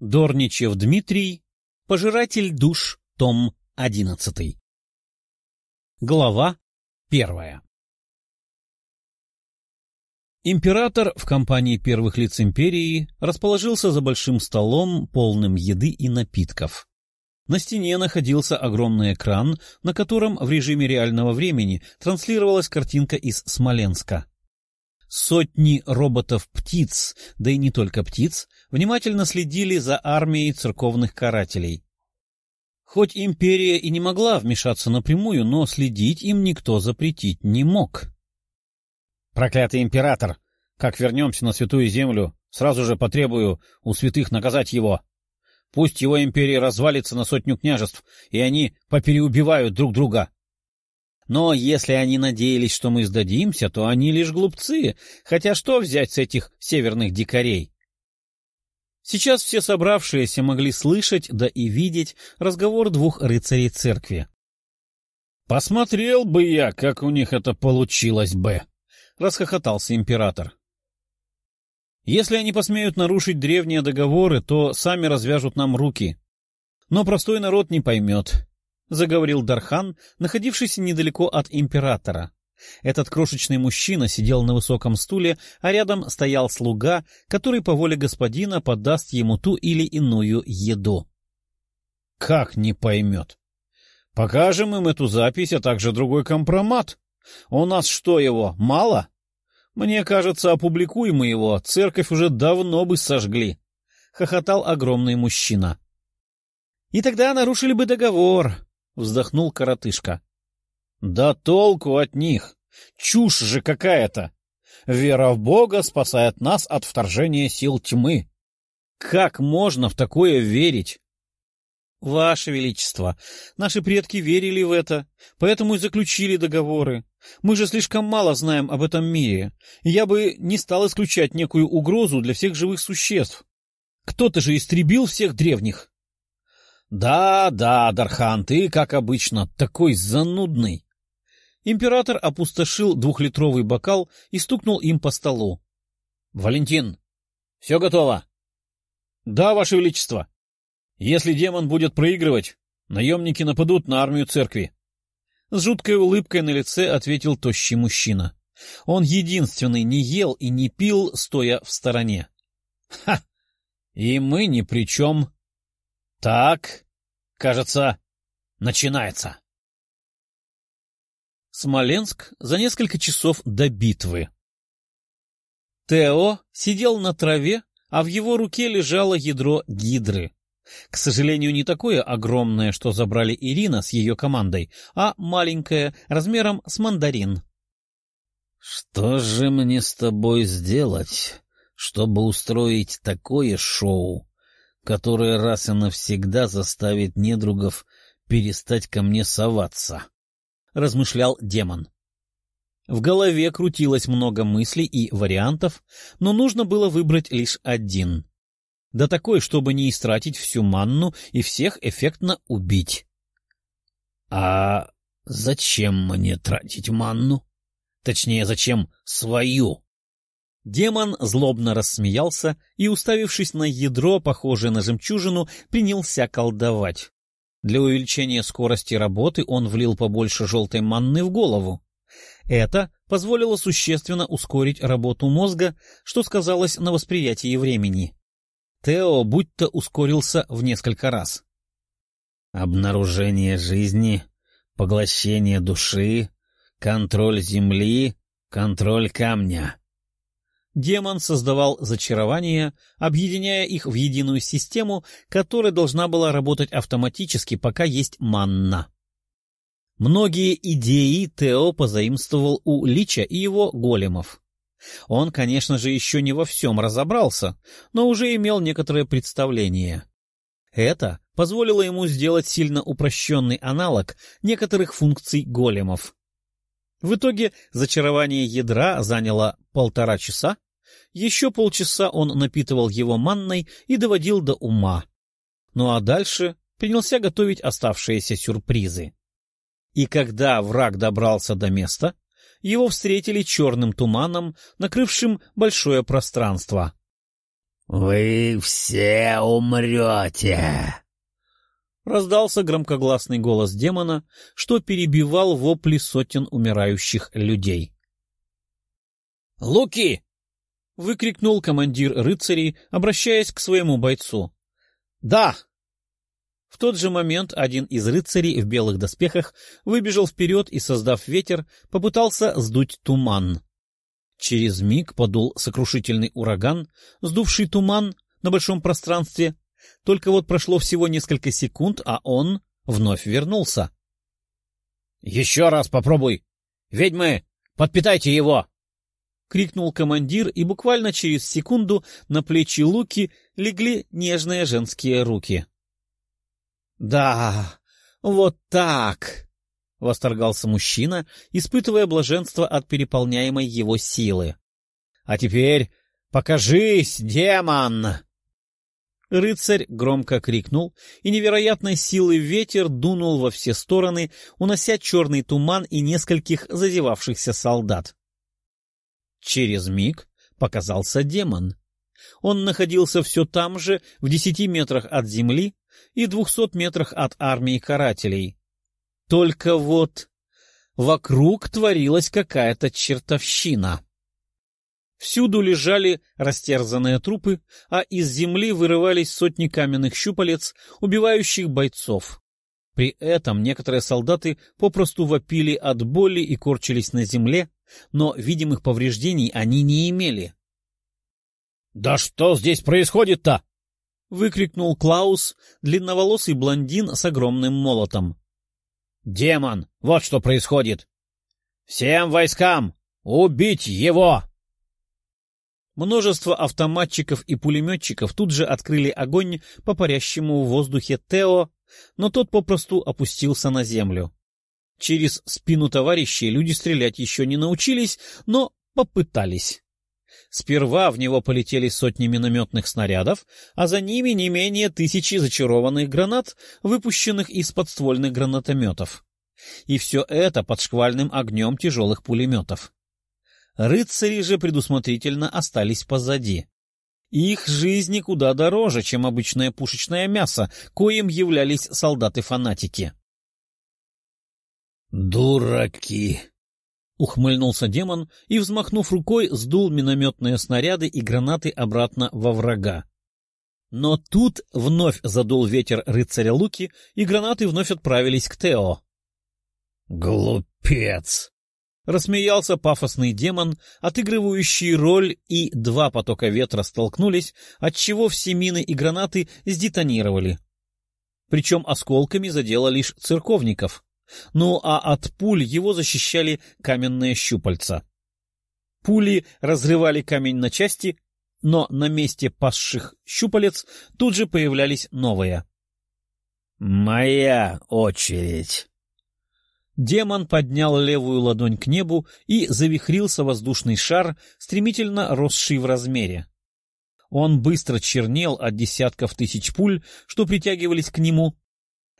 Дорничев Дмитрий, Пожиратель душ, том 11. Глава первая. Император в компании первых лиц империи расположился за большим столом, полным еды и напитков. На стене находился огромный экран, на котором в режиме реального времени транслировалась картинка из Смоленска. Сотни роботов-птиц, да и не только птиц, внимательно следили за армией церковных карателей. Хоть империя и не могла вмешаться напрямую, но следить им никто запретить не мог. «Проклятый император! Как вернемся на Святую Землю, сразу же потребую у святых наказать его. Пусть его империя развалится на сотню княжеств, и они попереубивают друг друга!» Но если они надеялись, что мы сдадимся, то они лишь глупцы, хотя что взять с этих северных дикарей? Сейчас все собравшиеся могли слышать, да и видеть разговор двух рыцарей церкви. «Посмотрел бы я, как у них это получилось бы!» — расхохотался император. «Если они посмеют нарушить древние договоры, то сами развяжут нам руки. Но простой народ не поймет. — заговорил Дархан, находившийся недалеко от императора. Этот крошечный мужчина сидел на высоком стуле, а рядом стоял слуга, который по воле господина подаст ему ту или иную еду. — Как не поймет? — Покажем им эту запись, а также другой компромат. У нас что его, мало? Мне кажется, опубликуем мы его, церковь уже давно бы сожгли. — хохотал огромный мужчина. — И тогда нарушили бы договор, вздохнул коротышка. — Да толку от них! Чушь же какая-то! Вера в Бога спасает нас от вторжения сил тьмы. Как можно в такое верить? — Ваше Величество, наши предки верили в это, поэтому и заключили договоры. Мы же слишком мало знаем об этом мире. Я бы не стал исключать некую угрозу для всех живых существ. Кто-то же истребил всех древних. «Да, да, Дархан, ты, как обычно, такой занудный!» Император опустошил двухлитровый бокал и стукнул им по столу. «Валентин, все готово?» «Да, Ваше Величество. Если демон будет проигрывать, наемники нападут на армию церкви». С жуткой улыбкой на лице ответил тощий мужчина. Он единственный не ел и не пил, стоя в стороне. «Ха! И мы ни при чем!» Так, кажется, начинается. Смоленск за несколько часов до битвы. Тео сидел на траве, а в его руке лежало ядро гидры. К сожалению, не такое огромное, что забрали Ирина с ее командой, а маленькое, размером с мандарин. — Что же мне с тобой сделать, чтобы устроить такое шоу, которое раз и навсегда заставит недругов перестать ко мне соваться, — размышлял демон. В голове крутилось много мыслей и вариантов, но нужно было выбрать лишь один. Да такой, чтобы не истратить всю манну и всех эффектно убить. — А зачем мне тратить манну? Точнее, зачем свою? Демон злобно рассмеялся и, уставившись на ядро, похожее на жемчужину, принялся колдовать. Для увеличения скорости работы он влил побольше желтой манны в голову. Это позволило существенно ускорить работу мозга, что сказалось на восприятии времени. Тео будто ускорился в несколько раз. Обнаружение жизни, поглощение души, контроль земли, контроль камня. Демон создавал зачарования, объединяя их в единую систему, которая должна была работать автоматически, пока есть манна. Многие идеи Тео позаимствовал у Лича и его големов. Он, конечно же, еще не во всем разобрался, но уже имел некоторое представление. Это позволило ему сделать сильно упрощенный аналог некоторых функций големов. В итоге зачарование ядра заняло полтора часа, еще полчаса он напитывал его манной и доводил до ума. Ну а дальше принялся готовить оставшиеся сюрпризы. И когда враг добрался до места, его встретили черным туманом, накрывшим большое пространство. «Вы все умрете!» Раздался громкогласный голос демона, что перебивал вопли сотен умирающих людей. «Луки!» — выкрикнул командир рыцарей, обращаясь к своему бойцу. «Да!» В тот же момент один из рыцарей в белых доспехах выбежал вперед и, создав ветер, попытался сдуть туман. Через миг подул сокрушительный ураган, сдувший туман на большом пространстве. Только вот прошло всего несколько секунд, а он вновь вернулся. — Еще раз попробуй! Ведьмы, подпитайте его! — крикнул командир, и буквально через секунду на плечи Луки легли нежные женские руки. — Да, вот так! — восторгался мужчина, испытывая блаженство от переполняемой его силы. — А теперь покажись, демон! Рыцарь громко крикнул, и невероятной силы ветер дунул во все стороны, унося черный туман и нескольких зазевавшихся солдат. Через миг показался демон. Он находился все там же, в десяти метрах от земли и двухсот метрах от армии карателей, только вот вокруг творилась какая-то чертовщина. Всюду лежали растерзанные трупы, а из земли вырывались сотни каменных щупалец, убивающих бойцов. При этом некоторые солдаты попросту вопили от боли и корчились на земле, но видимых повреждений они не имели. — Да что здесь происходит-то? — выкрикнул Клаус, длинноволосый блондин с огромным молотом. «Демон! Вот что происходит! Всем войскам! Убить его!» Множество автоматчиков и пулеметчиков тут же открыли огонь по парящему в воздухе Тео, но тот попросту опустился на землю. Через спину товарищей люди стрелять еще не научились, но попытались. Сперва в него полетели сотни минометных снарядов, а за ними не менее тысячи зачарованных гранат, выпущенных из подствольных гранатометов. И все это под шквальным огнем тяжелых пулеметов. Рыцари же предусмотрительно остались позади. Их жизни куда дороже, чем обычное пушечное мясо, коим являлись солдаты-фанатики. «Дураки!» — ухмыльнулся демон и, взмахнув рукой, сдул минометные снаряды и гранаты обратно во врага. Но тут вновь задул ветер рыцаря Луки, и гранаты вновь отправились к Тео. «Глупец!» — рассмеялся пафосный демон, отыгрывающий роль, и два потока ветра столкнулись, отчего все мины и гранаты сдетонировали. Причем осколками задело лишь церковников — ну а от пуль его защищали каменные щупальца. Пули разрывали камень на части, но на месте пасших щупалец тут же появлялись новые. «Моя очередь!» Демон поднял левую ладонь к небу, и завихрился воздушный шар, стремительно росший в размере. Он быстро чернел от десятков тысяч пуль, что притягивались к нему,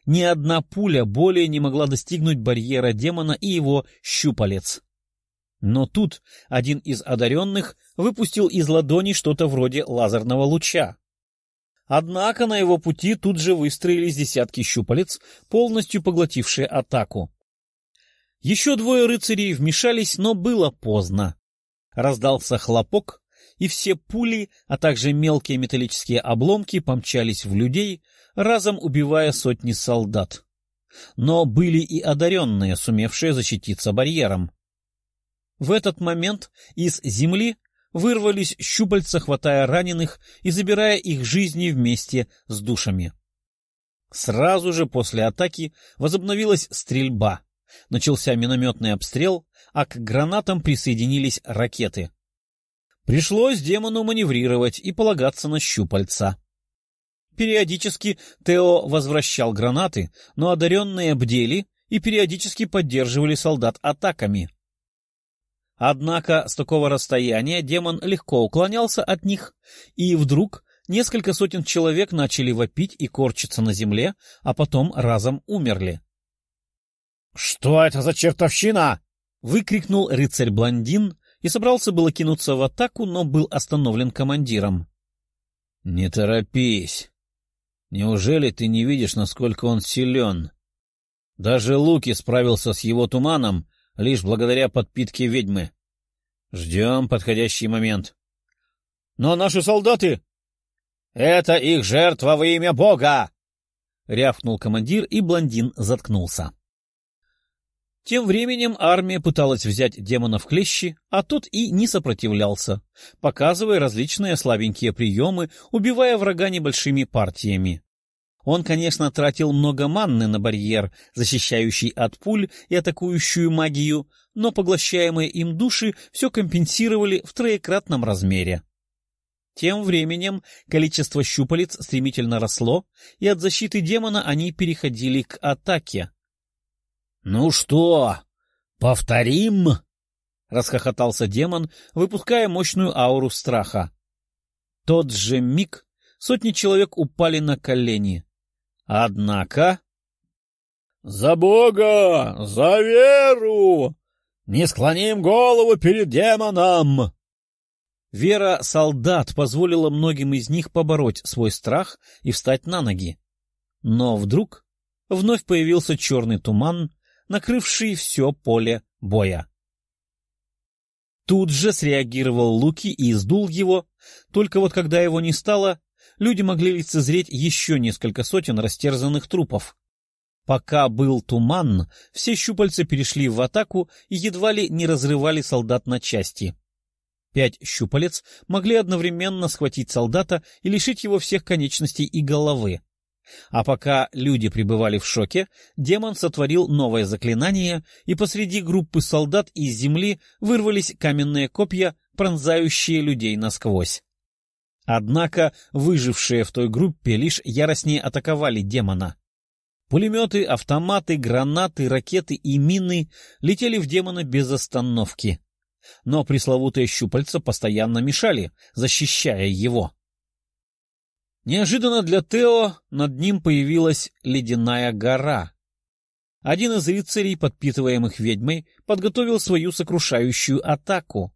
ни одна пуля более не могла достигнуть барьера демона и его щупалец. Но тут один из одаренных выпустил из ладони что-то вроде лазерного луча. Однако на его пути тут же выстроились десятки щупалец, полностью поглотившие атаку. Еще двое рыцарей вмешались, но было поздно. Раздался хлопок, и все пули, а также мелкие металлические обломки помчались в людей, разом убивая сотни солдат. Но были и одаренные, сумевшие защититься барьером. В этот момент из земли вырвались щупальца, хватая раненых и забирая их жизни вместе с душами. Сразу же после атаки возобновилась стрельба. Начался минометный обстрел, а к гранатам присоединились ракеты. Пришлось демону маневрировать и полагаться на щупальца. Периодически Тео возвращал гранаты, но одаренные бдели и периодически поддерживали солдат атаками. Однако с такого расстояния демон легко уклонялся от них, и вдруг несколько сотен человек начали вопить и корчиться на земле, а потом разом умерли. — Что это за чертовщина? — выкрикнул рыцарь-блондин и собрался было кинуться в атаку, но был остановлен командиром. Не торопись. Неужели ты не видишь, насколько он силен? Даже Луки справился с его туманом лишь благодаря подпитке ведьмы. Ждем подходящий момент. Но наши солдаты... Это их жертва во имя Бога! — рявкнул командир, и блондин заткнулся. Тем временем армия пыталась взять демона в клещи, а тот и не сопротивлялся, показывая различные слабенькие приемы, убивая врага небольшими партиями. Он, конечно, тратил много манны на барьер, защищающий от пуль и атакующую магию, но поглощаемые им души все компенсировали в троекратном размере. Тем временем количество щупалец стремительно росло, и от защиты демона они переходили к атаке. «Ну что, повторим?» — расхохотался демон, выпуская мощную ауру страха. Тот же миг сотни человек упали на колени. Однако... «За Бога! За веру! Не склоним голову перед демоном!» Вера солдат позволила многим из них побороть свой страх и встать на ноги. Но вдруг вновь появился черный туман, накрывший все поле боя. Тут же среагировал Луки и сдул его, только вот когда его не стало, люди могли лицезреть еще несколько сотен растерзанных трупов. Пока был туман, все щупальца перешли в атаку и едва ли не разрывали солдат на части. Пять щупалец могли одновременно схватить солдата и лишить его всех конечностей и головы. А пока люди пребывали в шоке, демон сотворил новое заклинание, и посреди группы солдат из земли вырвались каменные копья, пронзающие людей насквозь. Однако выжившие в той группе лишь яростнее атаковали демона. Пулеметы, автоматы, гранаты, ракеты и мины летели в демона без остановки. Но пресловутые щупальца постоянно мешали, защищая его. Неожиданно для Тео над ним появилась ледяная гора. Один из рыцарей, подпитываемых ведьмой, подготовил свою сокрушающую атаку.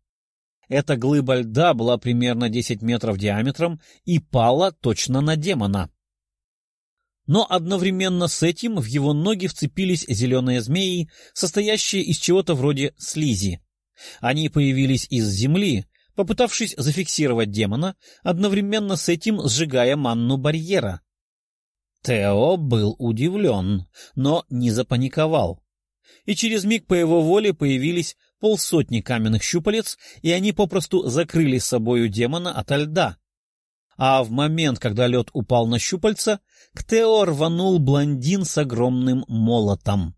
Эта глыба льда была примерно 10 метров диаметром и пала точно на демона. Но одновременно с этим в его ноги вцепились зеленые змеи, состоящие из чего-то вроде слизи. Они появились из земли, попытавшись зафиксировать демона, одновременно с этим сжигая манну барьера. Тео был удивлен, но не запаниковал. И через миг по его воле появились полсотни каменных щупалец, и они попросту закрыли собою демона ото льда. А в момент, когда лед упал на щупальца, к Тео рванул блондин с огромным молотом.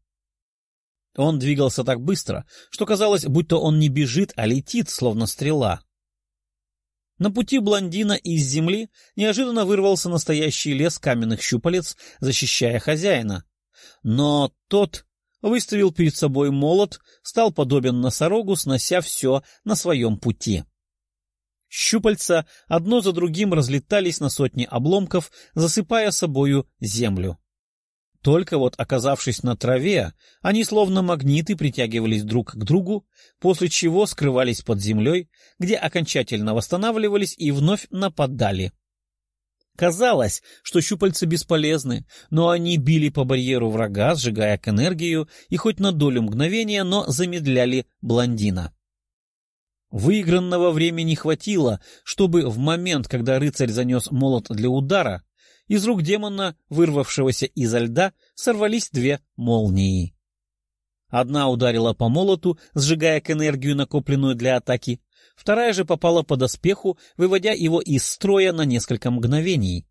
Он двигался так быстро, что казалось, будто он не бежит, а летит, словно стрела. На пути блондина из земли неожиданно вырвался настоящий лес каменных щупалец, защищая хозяина. Но тот выставил перед собой молот, стал подобен носорогу, снося все на своем пути. Щупальца одно за другим разлетались на сотни обломков, засыпая собою землю. Только вот оказавшись на траве, они словно магниты притягивались друг к другу, после чего скрывались под землей, где окончательно восстанавливались и вновь нападали. Казалось, что щупальца бесполезны, но они били по барьеру врага, сжигая к энергию, и хоть на долю мгновения, но замедляли блондина. Выигранного времени хватило, чтобы в момент, когда рыцарь занес молот для удара, из рук демона, вырвавшегося изо льда, сорвались две молнии. Одна ударила по молоту, сжигая к энергию, накопленную для атаки, вторая же попала по доспеху, выводя его из строя на несколько мгновений.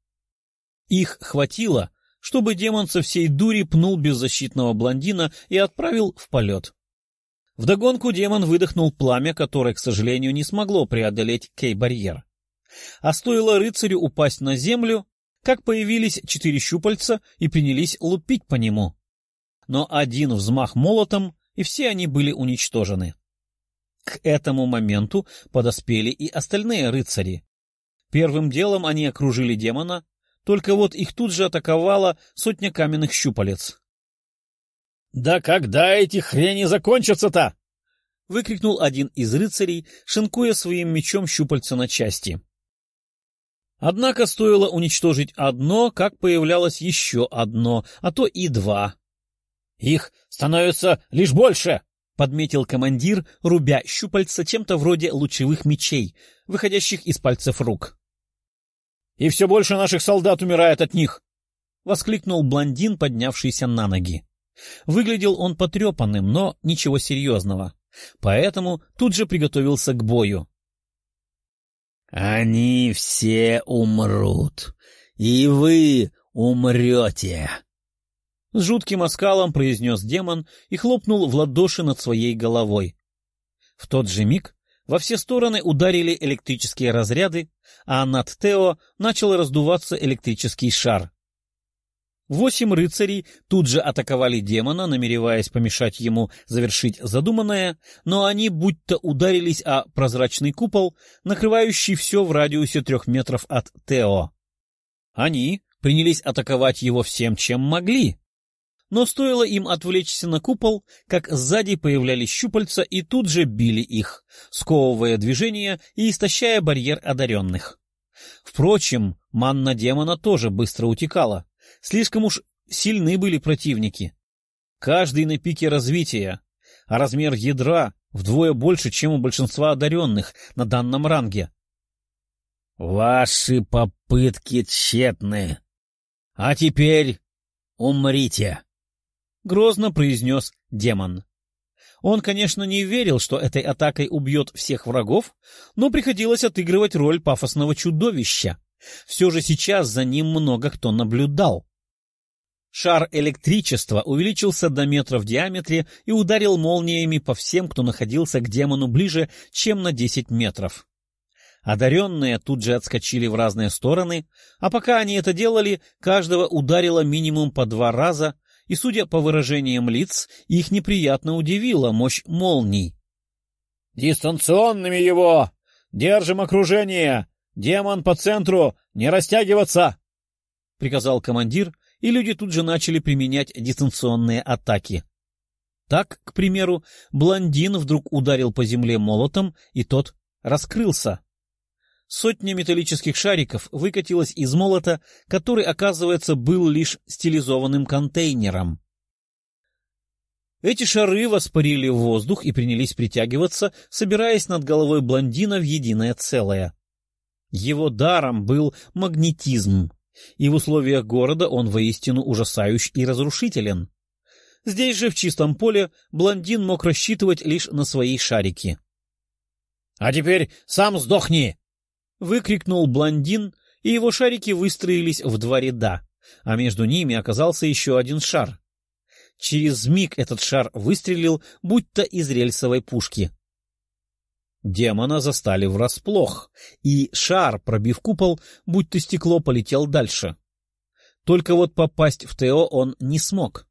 Их хватило, чтобы демон со всей дури пнул беззащитного блондина и отправил в полет. Вдогонку демон выдохнул пламя, которое, к сожалению, не смогло преодолеть кей-барьер. А стоило рыцарю упасть на землю, как появились четыре щупальца и принялись лупить по нему. Но один взмах молотом, и все они были уничтожены. К этому моменту подоспели и остальные рыцари. Первым делом они окружили демона, только вот их тут же атаковала сотня каменных щупалец. — Да когда эти хрени закончатся-то? — выкрикнул один из рыцарей, шинкуя своим мечом щупальца на части. Однако стоило уничтожить одно, как появлялось еще одно, а то и два. — Их становится лишь больше! — подметил командир, рубя щупальца чем-то вроде лучевых мечей, выходящих из пальцев рук. — И все больше наших солдат умирает от них! — воскликнул блондин, поднявшийся на ноги. Выглядел он потрепанным, но ничего серьезного, поэтому тут же приготовился к бою. «Они все умрут, и вы умрете!» С жутким оскалом произнес демон и хлопнул в ладоши над своей головой. В тот же миг во все стороны ударили электрические разряды, а над Тео начал раздуваться электрический шар. Восемь рыцарей тут же атаковали демона, намереваясь помешать ему завершить задуманное, но они будто ударились о прозрачный купол, накрывающий все в радиусе трех метров от Тео. Они принялись атаковать его всем, чем могли. Но стоило им отвлечься на купол, как сзади появлялись щупальца и тут же били их, сковывая движение и истощая барьер одаренных. Впрочем, манна демона тоже быстро утекала. Слишком уж сильны были противники. Каждый на пике развития, а размер ядра вдвое больше, чем у большинства одаренных на данном ранге. «Ваши попытки тщетны. А теперь умрите!» — грозно произнес демон. Он, конечно, не верил, что этой атакой убьет всех врагов, но приходилось отыгрывать роль пафосного чудовища. Все же сейчас за ним много кто наблюдал. Шар электричества увеличился до метра в диаметре и ударил молниями по всем, кто находился к демону ближе, чем на десять метров. Одаренные тут же отскочили в разные стороны, а пока они это делали, каждого ударило минимум по два раза, и, судя по выражениям лиц, их неприятно удивила мощь молний. «Дистанционными его! Держим окружение! Демон по центру! Не растягиваться!» — приказал командир, и люди тут же начали применять дистанционные атаки. Так, к примеру, блондин вдруг ударил по земле молотом, и тот раскрылся. Сотня металлических шариков выкатилась из молота, который, оказывается, был лишь стилизованным контейнером. Эти шары воспарили в воздух и принялись притягиваться, собираясь над головой блондина в единое целое. Его даром был магнетизм и в условиях города он воистину ужасающий и разрушителен. Здесь же, в чистом поле, блондин мог рассчитывать лишь на свои шарики. — А теперь сам сдохни! — выкрикнул блондин, и его шарики выстроились в два ряда, а между ними оказался еще один шар. Через миг этот шар выстрелил, будто из рельсовой пушки. Демона застали врасплох, и шар, пробив купол, будто стекло, полетел дальше. Только вот попасть в Тео он не смог.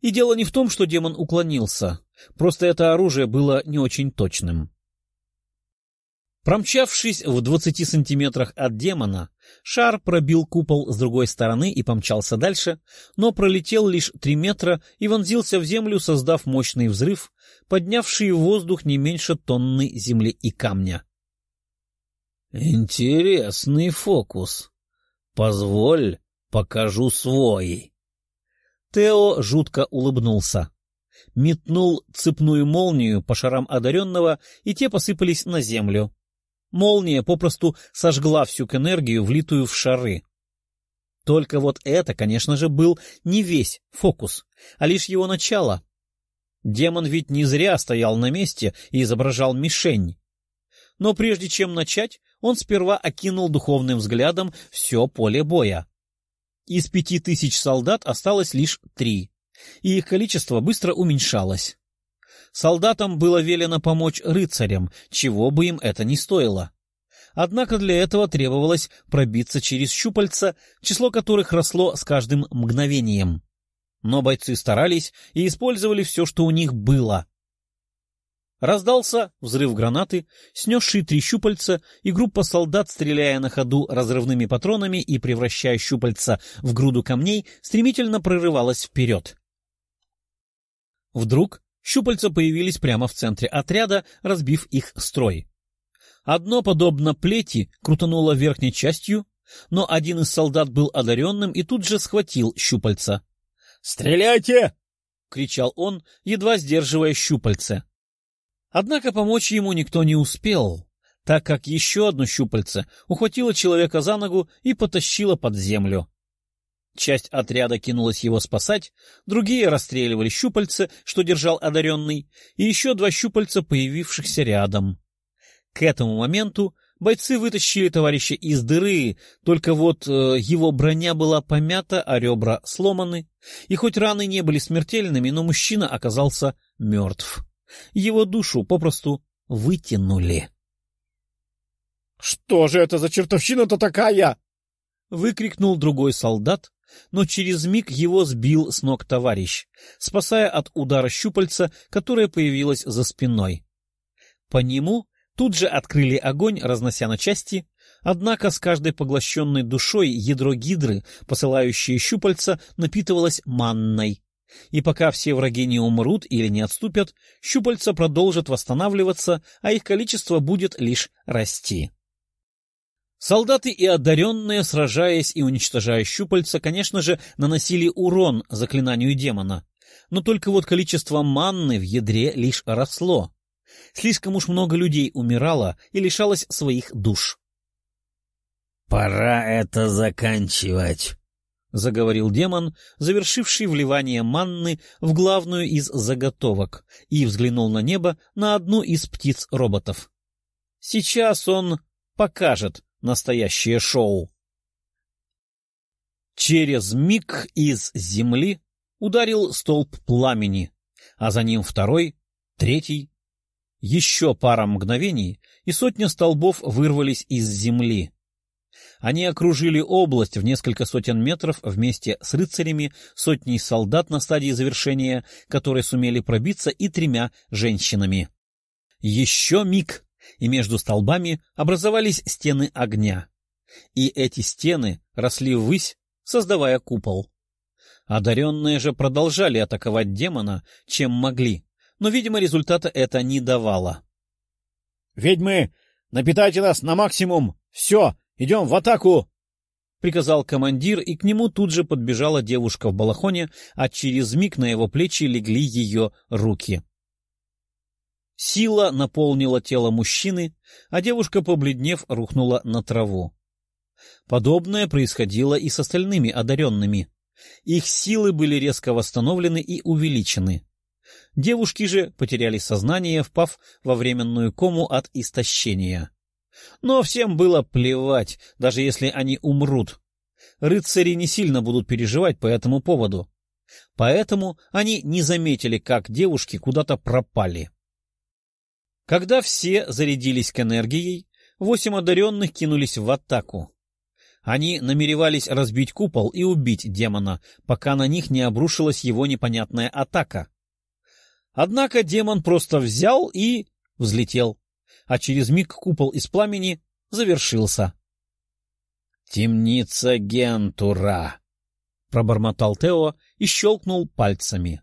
И дело не в том, что демон уклонился, просто это оружие было не очень точным. Промчавшись в двадцати сантиметрах от демона, шар пробил купол с другой стороны и помчался дальше, но пролетел лишь три метра и вонзился в землю, создав мощный взрыв, поднявший в воздух не меньше тонны земли и камня. «Интересный фокус. Позволь, покажу свой». Тео жутко улыбнулся. Метнул цепную молнию по шарам одаренного, и те посыпались на землю. Молния попросту сожгла всю энергию, влитую в шары. Только вот это, конечно же, был не весь фокус, а лишь его начало. Демон ведь не зря стоял на месте и изображал мишень. Но прежде чем начать, он сперва окинул духовным взглядом все поле боя. Из пяти тысяч солдат осталось лишь три, и их количество быстро уменьшалось. Солдатам было велено помочь рыцарям, чего бы им это ни стоило. Однако для этого требовалось пробиться через щупальца, число которых росло с каждым мгновением. Но бойцы старались и использовали все, что у них было. Раздался взрыв гранаты, снесший три щупальца, и группа солдат, стреляя на ходу разрывными патронами и превращая щупальца в груду камней, стремительно прорывалась вперед. Вдруг Щупальца появились прямо в центре отряда, разбив их строй. Одно, подобно плети, крутануло верхней частью, но один из солдат был одаренным и тут же схватил щупальца. «Стреляйте!» — кричал он, едва сдерживая щупальце. Однако помочь ему никто не успел, так как еще одно щупальце ухватило человека за ногу и потащило под землю. Часть отряда кинулась его спасать, другие расстреливали щупальца, что держал одаренный, и еще два щупальца, появившихся рядом. К этому моменту бойцы вытащили товарища из дыры, только вот э, его броня была помята, а ребра сломаны, и хоть раны не были смертельными, но мужчина оказался мертв. Его душу попросту вытянули. — Что же это за чертовщина-то такая? — выкрикнул другой солдат, но через миг его сбил с ног товарищ, спасая от удара щупальца, которое появилось за спиной. По нему тут же открыли огонь, разнося на части, однако с каждой поглощенной душой ядро гидры, посылающее щупальца, напитывалось манной. И пока все враги не умрут или не отступят, щупальца продолжат восстанавливаться, а их количество будет лишь расти. Солдаты и одаренные, сражаясь и уничтожая щупальца, конечно же, наносили урон заклинанию демона. Но только вот количество манны в ядре лишь росло. Слишком уж много людей умирало и лишалось своих душ. «Пора это заканчивать», — заговорил демон, завершивший вливание манны в главную из заготовок, и взглянул на небо на одну из птиц-роботов. Сейчас он покажет, настоящее шоу. Через миг из земли ударил столб пламени, а за ним второй, третий. Еще пара мгновений, и сотня столбов вырвались из земли. Они окружили область в несколько сотен метров вместе с рыцарями, сотней солдат на стадии завершения, которые сумели пробиться, и тремя женщинами. Еще миг, и между столбами образовались стены огня. И эти стены росли ввысь, создавая купол. Одаренные же продолжали атаковать демона, чем могли, но, видимо, результата это не давало. — Ведьмы, напитайте нас на максимум! Все, идем в атаку! — приказал командир, и к нему тут же подбежала девушка в балахоне, а через миг на его плечи легли ее руки. Сила наполнила тело мужчины, а девушка, побледнев, рухнула на траву. Подобное происходило и с остальными одаренными. Их силы были резко восстановлены и увеличены. Девушки же потеряли сознание, впав во временную кому от истощения. Но всем было плевать, даже если они умрут. Рыцари не сильно будут переживать по этому поводу. Поэтому они не заметили, как девушки куда-то пропали. Когда все зарядились к энергией, восемь одаренных кинулись в атаку. Они намеревались разбить купол и убить демона, пока на них не обрушилась его непонятная атака. Однако демон просто взял и взлетел, а через миг купол из пламени завершился. «Темница Гентура!» — пробормотал Тео и щелкнул пальцами.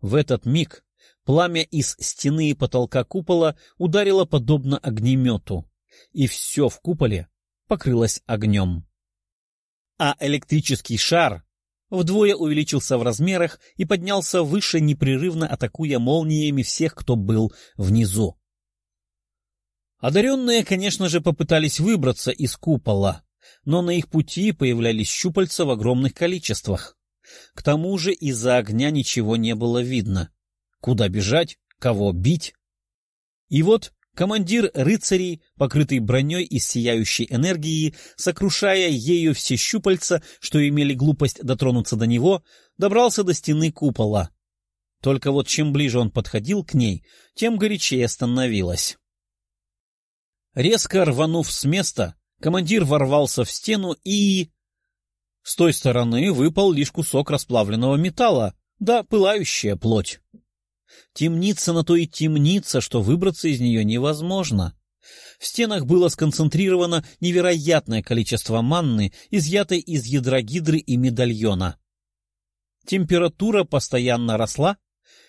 В этот миг Пламя из стены и потолка купола ударило подобно огнемету, и все в куполе покрылось огнем. А электрический шар вдвое увеличился в размерах и поднялся выше, непрерывно атакуя молниями всех, кто был внизу. Одаренные, конечно же, попытались выбраться из купола, но на их пути появлялись щупальца в огромных количествах. К тому же из-за огня ничего не было видно куда бежать, кого бить. И вот командир рыцарей, покрытый броней из сияющей энергии, сокрушая ею все щупальца, что имели глупость дотронуться до него, добрался до стены купола. Только вот чем ближе он подходил к ней, тем горячее становилось. Резко рванув с места, командир ворвался в стену и... С той стороны выпал лишь кусок расплавленного металла, да пылающая плоть. Темница на то и темница, что выбраться из нее невозможно. В стенах было сконцентрировано невероятное количество манны, изъятой из ядра гидры и медальона. Температура постоянно росла,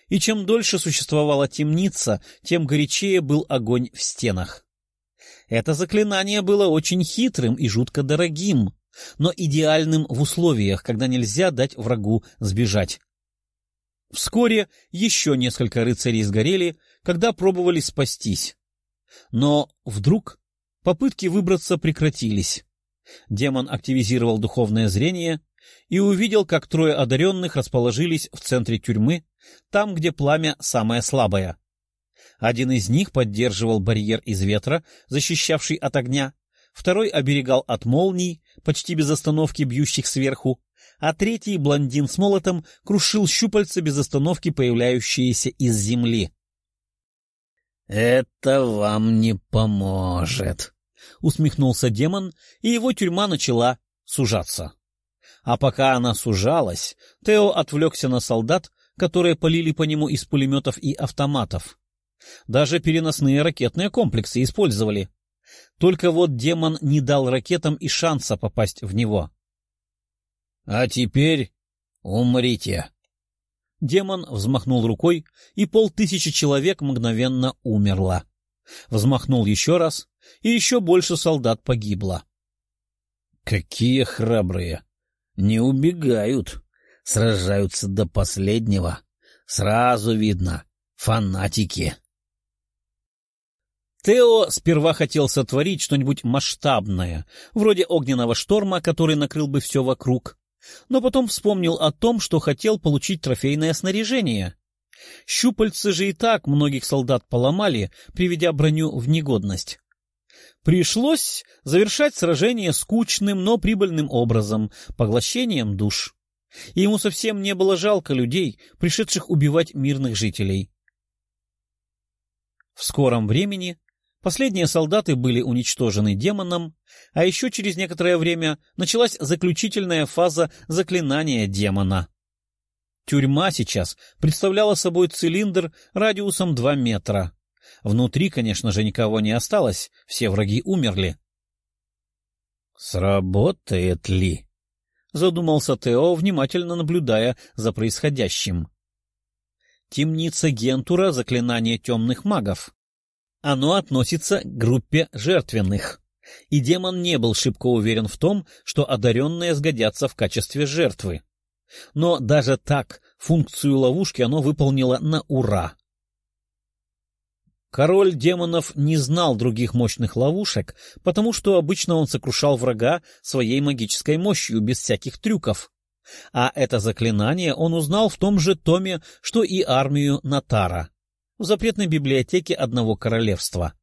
и чем дольше существовала темница, тем горячее был огонь в стенах. Это заклинание было очень хитрым и жутко дорогим, но идеальным в условиях, когда нельзя дать врагу сбежать. Вскоре еще несколько рыцарей сгорели, когда пробовали спастись. Но вдруг попытки выбраться прекратились. Демон активизировал духовное зрение и увидел, как трое одаренных расположились в центре тюрьмы, там, где пламя самое слабое. Один из них поддерживал барьер из ветра, защищавший от огня, второй оберегал от молний, почти без остановки бьющих сверху, а третий, блондин с молотом, крушил щупальца без остановки, появляющиеся из земли. «Это вам не поможет», — усмехнулся демон, и его тюрьма начала сужаться. А пока она сужалась, Тео отвлекся на солдат, которые полили по нему из пулеметов и автоматов. Даже переносные ракетные комплексы использовали. Только вот демон не дал ракетам и шанса попасть в него. — А теперь умрите. Демон взмахнул рукой, и полтысячи человек мгновенно умерло. Взмахнул еще раз, и еще больше солдат погибло. — Какие храбрые! Не убегают, сражаются до последнего. Сразу видно — фанатики. Тео сперва хотел сотворить что-нибудь масштабное, вроде огненного шторма, который накрыл бы все вокруг, но потом вспомнил о том, что хотел получить трофейное снаряжение. Щупальцы же и так многих солдат поломали, приведя броню в негодность. Пришлось завершать сражение скучным, но прибыльным образом, поглощением душ. И ему совсем не было жалко людей, пришедших убивать мирных жителей. В скором времени Последние солдаты были уничтожены демоном, а еще через некоторое время началась заключительная фаза заклинания демона. Тюрьма сейчас представляла собой цилиндр радиусом 2 метра. Внутри, конечно же, никого не осталось, все враги умерли. «Сработает ли?» — задумался Тео, внимательно наблюдая за происходящим. Темница Гентура — заклинание темных магов. Оно относится к группе жертвенных, и демон не был шибко уверен в том, что одаренные сгодятся в качестве жертвы. Но даже так функцию ловушки оно выполнило на ура. Король демонов не знал других мощных ловушек, потому что обычно он сокрушал врага своей магической мощью, без всяких трюков. А это заклинание он узнал в том же томе, что и армию Натара в запретной библиотеке одного королевства.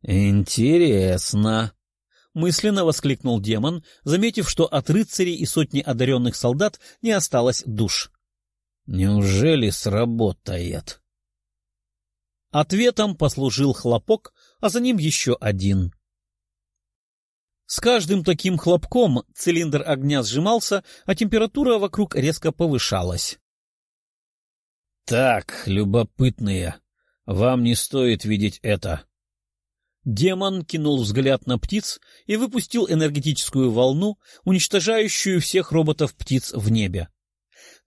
«Интересно!» — мысленно воскликнул демон, заметив, что от рыцарей и сотни одаренных солдат не осталось душ. «Неужели сработает?» Ответом послужил хлопок, а за ним еще один. С каждым таким хлопком цилиндр огня сжимался, а температура вокруг резко повышалась. «Так, любопытные, вам не стоит видеть это». Демон кинул взгляд на птиц и выпустил энергетическую волну, уничтожающую всех роботов-птиц в небе.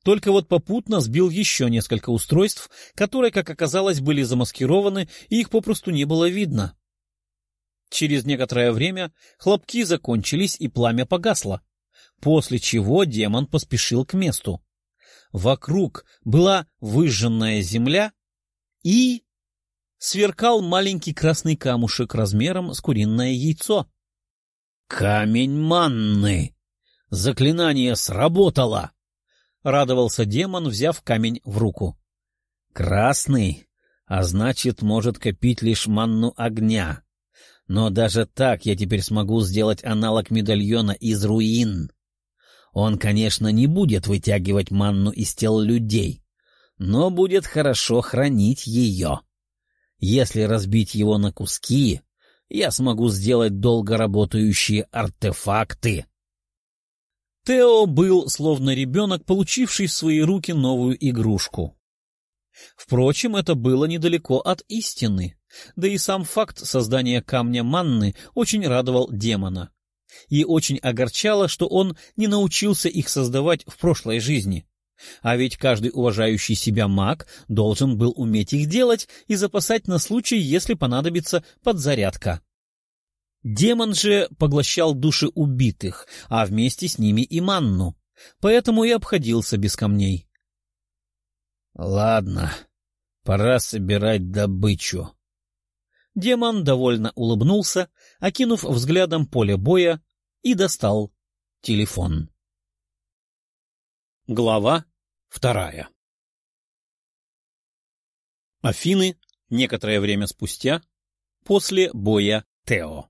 Только вот попутно сбил еще несколько устройств, которые, как оказалось, были замаскированы, и их попросту не было видно. Через некоторое время хлопки закончились, и пламя погасло, после чего демон поспешил к месту. Вокруг была выжженная земля и... Сверкал маленький красный камушек размером с куриное яйцо. «Камень манны! Заклинание сработало!» — радовался демон, взяв камень в руку. «Красный, а значит, может копить лишь манну огня. Но даже так я теперь смогу сделать аналог медальона из руин. Он, конечно, не будет вытягивать манну из тел людей, но будет хорошо хранить ее. Если разбить его на куски, я смогу сделать долго работающие артефакты. Тео был словно ребенок, получивший в свои руки новую игрушку. Впрочем, это было недалеко от истины, да и сам факт создания камня манны очень радовал демона и очень огорчало, что он не научился их создавать в прошлой жизни. А ведь каждый уважающий себя маг должен был уметь их делать и запасать на случай, если понадобится подзарядка. Демон же поглощал души убитых, а вместе с ними и манну, поэтому и обходился без камней. — Ладно, пора собирать добычу. Демон довольно улыбнулся, окинув взглядом поле боя, и достал телефон. Глава вторая Афины некоторое время спустя, после боя Тео.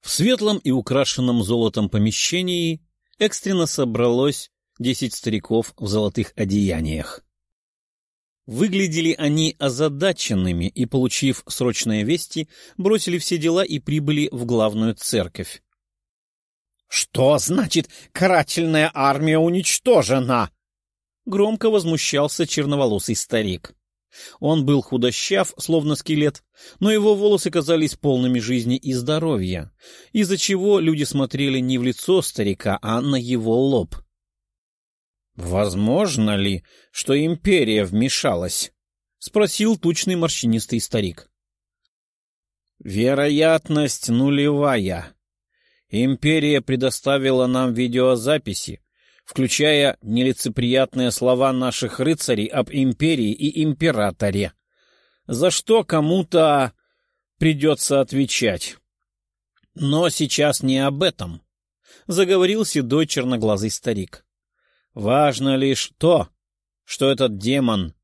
В светлом и украшенном золотом помещении экстренно собралось десять стариков в золотых одеяниях. Выглядели они озадаченными и, получив срочные вести, бросили все дела и прибыли в главную церковь. — Что значит «карательная армия уничтожена»? — громко возмущался черноволосый старик. Он был худощав, словно скелет, но его волосы казались полными жизни и здоровья, из-за чего люди смотрели не в лицо старика, а на его лоб. «Возможно ли, что империя вмешалась?» — спросил тучный морщинистый старик. «Вероятность нулевая. Империя предоставила нам видеозаписи, включая нелицеприятные слова наших рыцарей об империи и императоре, за что кому-то придется отвечать. Но сейчас не об этом, — заговорил седой черноглазый старик. Важно лишь то, что этот демон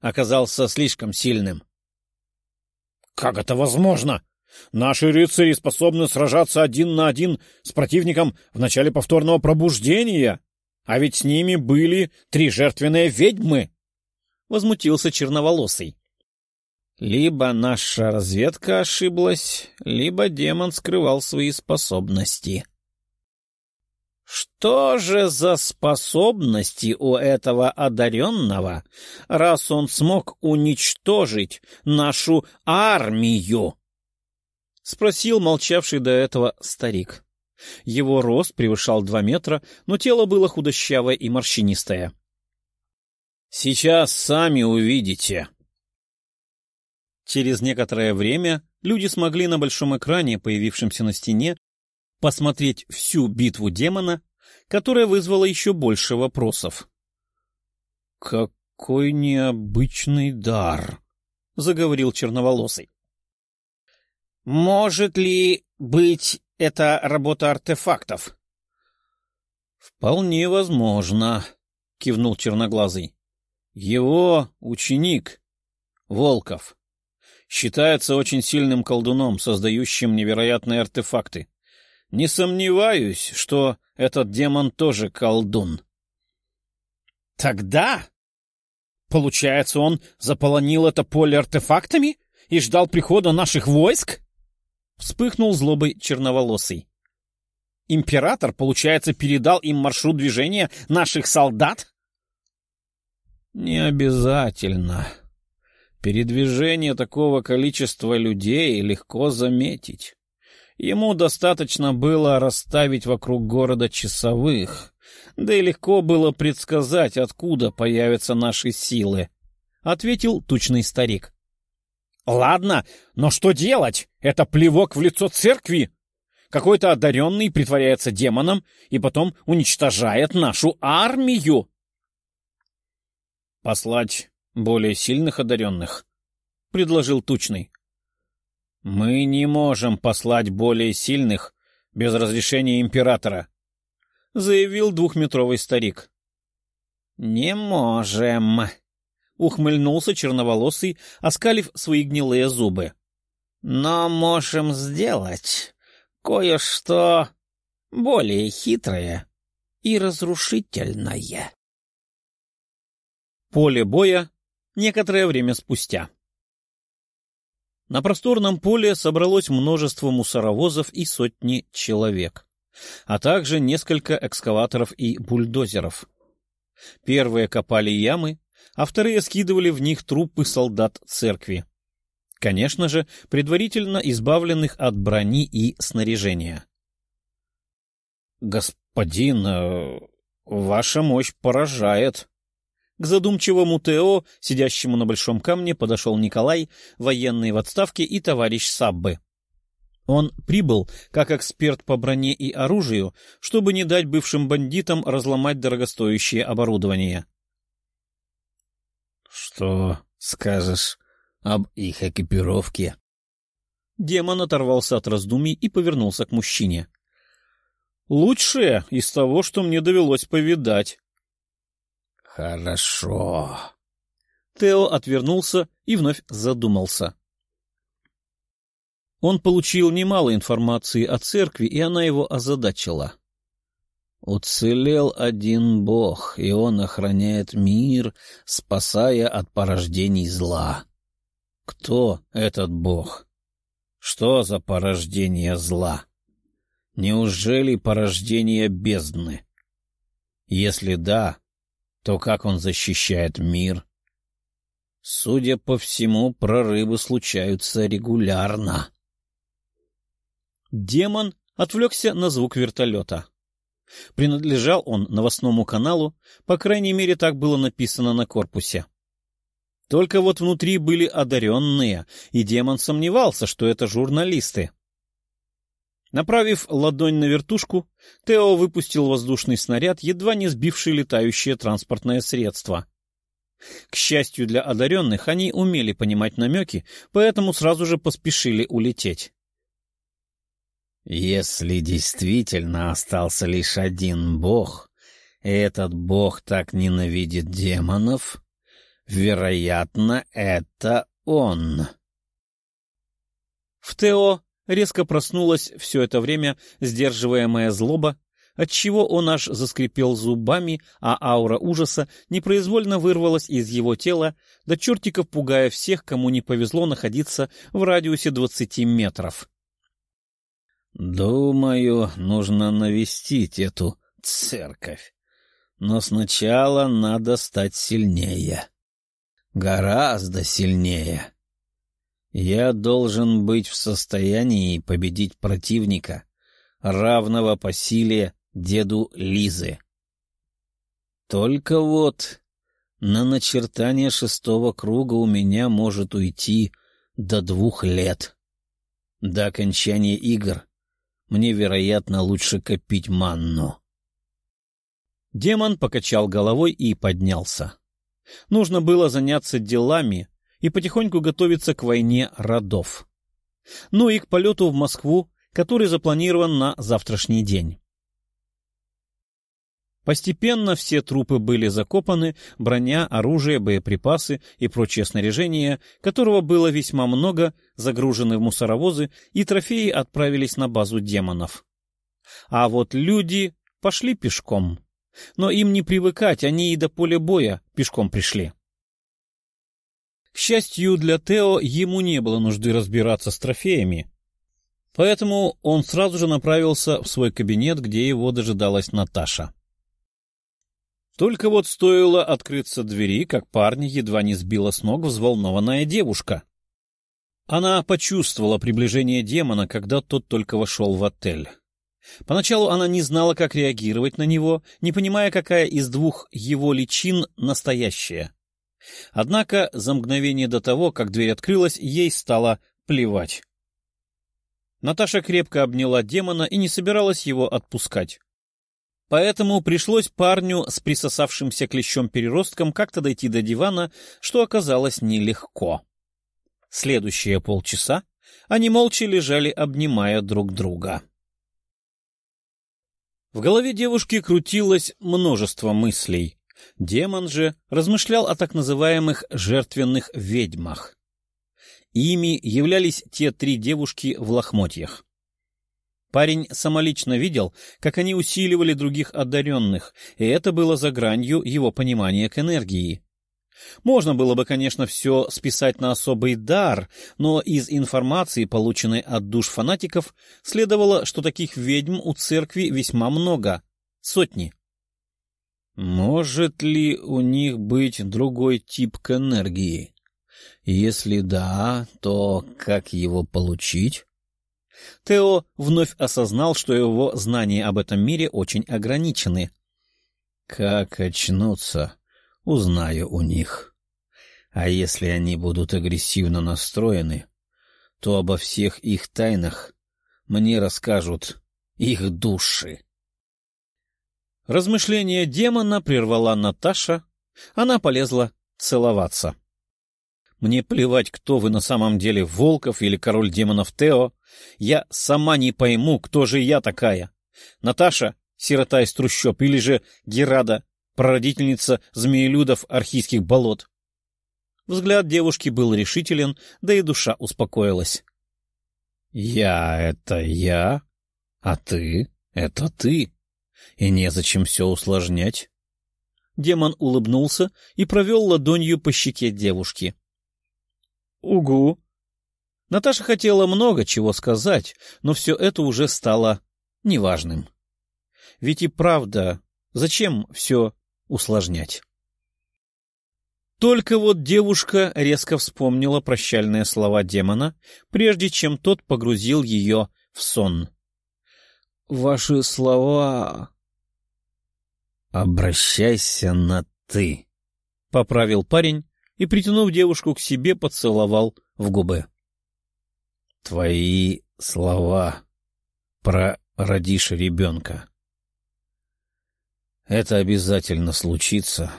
оказался слишком сильным. — Как это возможно? Наши рыцари способны сражаться один на один с противником в начале повторного пробуждения, а ведь с ними были три жертвенные ведьмы! — возмутился черноволосый. Либо наша разведка ошиблась, либо демон скрывал свои способности. Что же за способности у этого одаренного, раз он смог уничтожить нашу армию? — спросил молчавший до этого старик. Его рост превышал два метра, но тело было худощавое и морщинистое. — Сейчас сами увидите. Через некоторое время люди смогли на большом экране, появившемся на стене, посмотреть всю битву демона, которая вызвала еще больше вопросов. — Какой необычный дар! — заговорил черноволосый. — Может ли быть это работа артефактов? — Вполне возможно, — кивнул черноглазый. — Его ученик, Волков, считается очень сильным колдуном, создающим невероятные артефакты. Не сомневаюсь, что этот демон тоже колдун. Тогда, получается, он заполонил это поле артефактами и ждал прихода наших войск? Вспыхнул злобой черноволосый. Император, получается, передал им маршрут движения наших солдат? Не обязательно. Передвижение такого количества людей легко заметить. Ему достаточно было расставить вокруг города часовых, да и легко было предсказать, откуда появятся наши силы, — ответил тучный старик. — Ладно, но что делать? Это плевок в лицо церкви. Какой-то одаренный притворяется демоном и потом уничтожает нашу армию. — Послать более сильных одаренных, — предложил тучный. «Мы не можем послать более сильных без разрешения императора», — заявил двухметровый старик. «Не можем», — ухмыльнулся черноволосый, оскалив свои гнилые зубы. «Но можем сделать кое-что более хитрое и разрушительное». Поле боя некоторое время спустя. На просторном поле собралось множество мусоровозов и сотни человек, а также несколько экскаваторов и бульдозеров. Первые копали ямы, а вторые скидывали в них трупы солдат церкви. Конечно же, предварительно избавленных от брони и снаряжения. «Господин, э, ваша мощь поражает», к задумчивому Тео, сидящему на большом камне, подошел Николай, военный в отставке и товарищ Саббы. Он прибыл как эксперт по броне и оружию, чтобы не дать бывшим бандитам разломать дорогостоящее оборудование. — Что скажешь об их экипировке? Демон оторвался от раздумий и повернулся к мужчине. — Лучшее из того, что мне довелось повидать. — Хорошо. Тео отвернулся и вновь задумался. Он получил немало информации о церкви, и она его озадачила. «Уцелел один бог, и он охраняет мир, спасая от порождений зла. Кто этот бог? Что за порождение зла? Неужели порождение бездны? Если да, то как он защищает мир? Судя по всему, прорывы случаются регулярно». Демон отвлекся на звук вертолета. Принадлежал он новостному каналу, по крайней мере, так было написано на корпусе. Только вот внутри были одаренные, и демон сомневался, что это журналисты. Направив ладонь на вертушку, Тео выпустил воздушный снаряд, едва не сбивший летающее транспортное средство. К счастью для одаренных, они умели понимать намеки, поэтому сразу же поспешили улететь. Если действительно остался лишь один бог, и этот бог так ненавидит демонов, вероятно, это он. В Тео резко проснулась все это время сдерживаемая злоба, отчего он аж заскрипел зубами, а аура ужаса непроизвольно вырвалась из его тела, до чертиков пугая всех, кому не повезло находиться в радиусе двадцати метров. Думаю, нужно навестить эту церковь. Но сначала надо стать сильнее. Гораздо сильнее. Я должен быть в состоянии победить противника, равного по силе деду Лизы. Только вот на начертание шестого круга у меня может уйти до двух лет. До окончания игр мне, вероятно, лучше копить манну. Демон покачал головой и поднялся. Нужно было заняться делами и потихоньку готовиться к войне родов. Ну и к полету в Москву, который запланирован на завтрашний день. Постепенно все трупы были закопаны, броня, оружие, боеприпасы и прочее снаряжение, которого было весьма много, загружены в мусоровозы, и трофеи отправились на базу демонов. А вот люди пошли пешком. Но им не привыкать, они и до поля боя пешком пришли. К счастью для Тео, ему не было нужды разбираться с трофеями, поэтому он сразу же направился в свой кабинет, где его дожидалась Наташа. Только вот стоило открыться двери, как парня едва не сбила с ног взволнованная девушка. Она почувствовала приближение демона, когда тот только вошел в отель. Поначалу она не знала, как реагировать на него, не понимая, какая из двух его личин настоящая. Однако за мгновение до того, как дверь открылась, ей стало плевать. Наташа крепко обняла демона и не собиралась его отпускать. Поэтому пришлось парню с присосавшимся клещом переростком как-то дойти до дивана, что оказалось нелегко. Следующие полчаса они молча лежали, обнимая друг друга. В голове девушки крутилось множество мыслей. Демон же размышлял о так называемых жертвенных ведьмах. Ими являлись те три девушки в лохмотьях. Парень самолично видел, как они усиливали других одаренных, и это было за гранью его понимания к энергии. Можно было бы, конечно, все списать на особый дар, но из информации, полученной от душ фанатиков, следовало, что таких ведьм у церкви весьма много — сотни. Может ли у них быть другой тип к энергии? Если да, то как его получить? Тео вновь осознал, что его знания об этом мире очень ограничены. «Как очнуться, узнаю у них. А если они будут агрессивно настроены, то обо всех их тайнах мне расскажут их души. Размышление демона прервала Наташа. Она полезла целоваться. Мне плевать, кто вы на самом деле, Волков или король демонов Тео. Я сама не пойму, кто же я такая. Наташа, сирота из трущоб, или же Герада, прародительница змеелюдов архийских болот. Взгляд девушки был решителен, да и душа успокоилась. — Я — это я, а ты — это ты, и незачем все усложнять. Демон улыбнулся и провел ладонью по щеке девушки. — Угу. Наташа хотела много чего сказать, но все это уже стало неважным. Ведь и правда, зачем все усложнять? Только вот девушка резко вспомнила прощальные слова демона, прежде чем тот погрузил ее в сон. — Ваши слова... — Обращайся на «ты», — поправил парень и, притянув девушку к себе, поцеловал в губы. — Твои слова про «родишь ребенка». Это обязательно случится,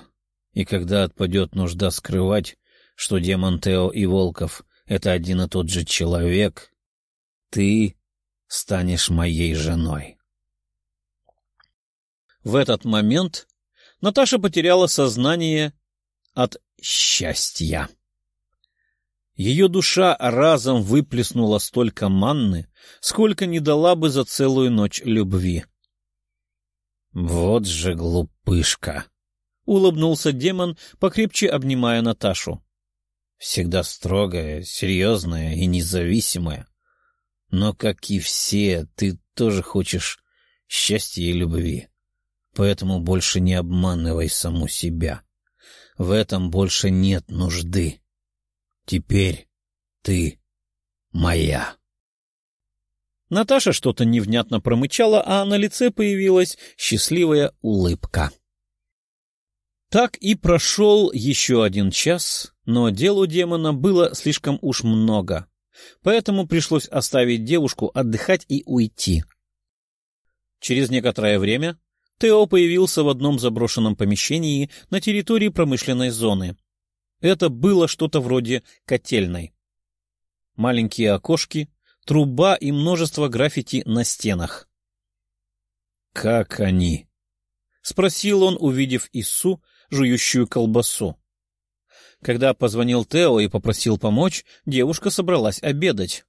и когда отпадет нужда скрывать, что демон Тео и Волков — это один и тот же человек, ты станешь моей женой. В этот момент Наташа потеряла сознание от счастья. Ее душа разом выплеснула столько манны, сколько не дала бы за целую ночь любви. «Вот же глупышка!» — улыбнулся демон, покрепче обнимая Наташу. «Всегда строгая, серьезная и независимая. Но, как и все, ты тоже хочешь счастья и любви. Поэтому больше не обманывай саму себя. В этом больше нет нужды. Теперь ты моя». Наташа что-то невнятно промычала, а на лице появилась счастливая улыбка. Так и прошел еще один час, но дел у демона было слишком уж много, поэтому пришлось оставить девушку отдыхать и уйти. Через некоторое время Тео появился в одном заброшенном помещении на территории промышленной зоны. Это было что-то вроде котельной. Маленькие окошки, труба и множество граффити на стенах. «Как они?» — спросил он, увидев Ису, жующую колбасу. Когда позвонил Тео и попросил помочь, девушка собралась обедать.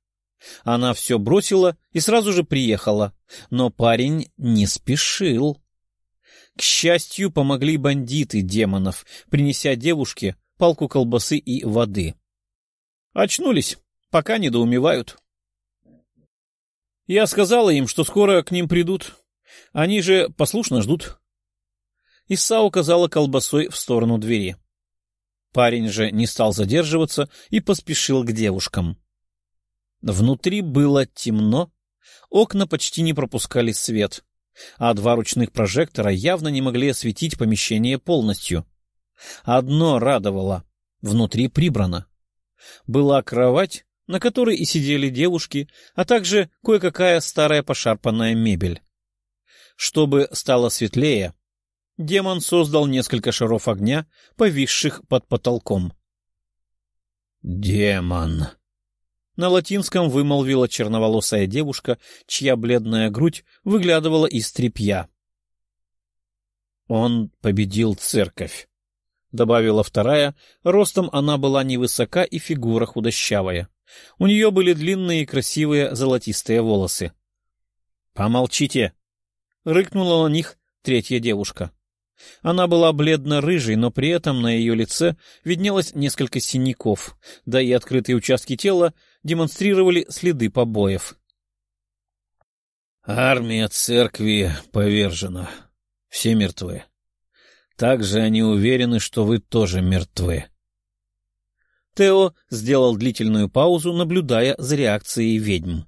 Она все бросила и сразу же приехала, но парень не спешил. К счастью, помогли бандиты демонов, принеся девушке палку колбасы и воды. Очнулись, пока недоумевают. Я сказала им, что скоро к ним придут. Они же послушно ждут. Иса указала колбасой в сторону двери. Парень же не стал задерживаться и поспешил к девушкам. Внутри было темно, окна почти не пропускали свет, а два ручных прожектора явно не могли осветить помещение полностью. Одно радовало — внутри прибрано. Была кровать, на которой и сидели девушки, а также кое-какая старая пошарпанная мебель. Чтобы стало светлее, демон создал несколько шаров огня, повисших под потолком. «Демон!» На латинском вымолвила черноволосая девушка, чья бледная грудь выглядывала из тряпья. «Он победил церковь», — добавила вторая. Ростом она была невысока и фигура худощавая. У нее были длинные красивые золотистые волосы. «Помолчите!» — рыкнула на них третья девушка. Она была бледно-рыжей, но при этом на ее лице виднелось несколько синяков, да и открытые участки тела демонстрировали следы побоев. «Армия церкви повержена. Все мертвы. Также они уверены, что вы тоже мертвы. Тео сделал длительную паузу, наблюдая за реакцией ведьм.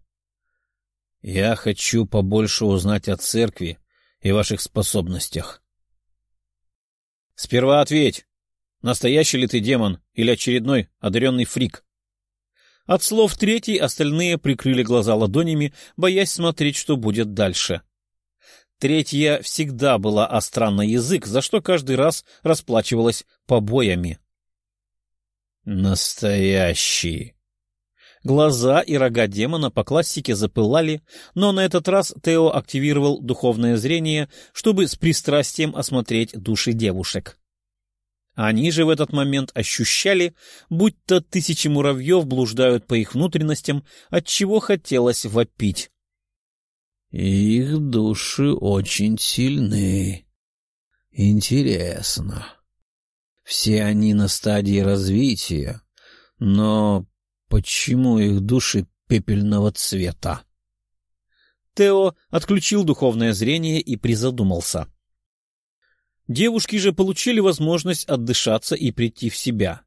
«Я хочу побольше узнать о церкви и ваших способностях». «Сперва ответь, настоящий ли ты демон или очередной одаренный фрик?» От слов третий остальные прикрыли глаза ладонями, боясь смотреть, что будет дальше. Третья всегда была остра на язык, за что каждый раз расплачивалась побоями. Настоящий. Глаза и рога демона по классике запылали, но на этот раз Тео активировал духовное зрение, чтобы с пристрастием осмотреть души девушек. Они же в этот момент ощущали, будто тысячи муравьев блуждают по их внутренностям, от чего хотелось вопить. Их души очень сильны. Интересно. Все они на стадии развития, но почему их души пепельного цвета? Тео отключил духовное зрение и призадумался. Девушки же получили возможность отдышаться и прийти в себя.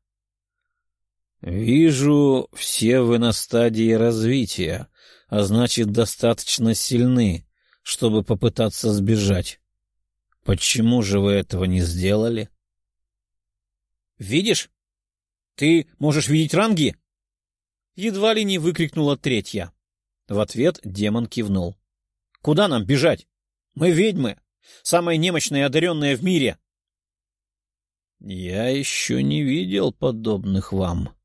«Вижу, все вы на стадии развития, а значит, достаточно сильны, чтобы попытаться сбежать. Почему же вы этого не сделали?» «Видишь? Ты можешь видеть ранги?» Едва ли не выкрикнула третья. В ответ демон кивнул. «Куда нам бежать? Мы ведьмы, самая немощная и одаренная в мире!» «Я еще не видел подобных вам».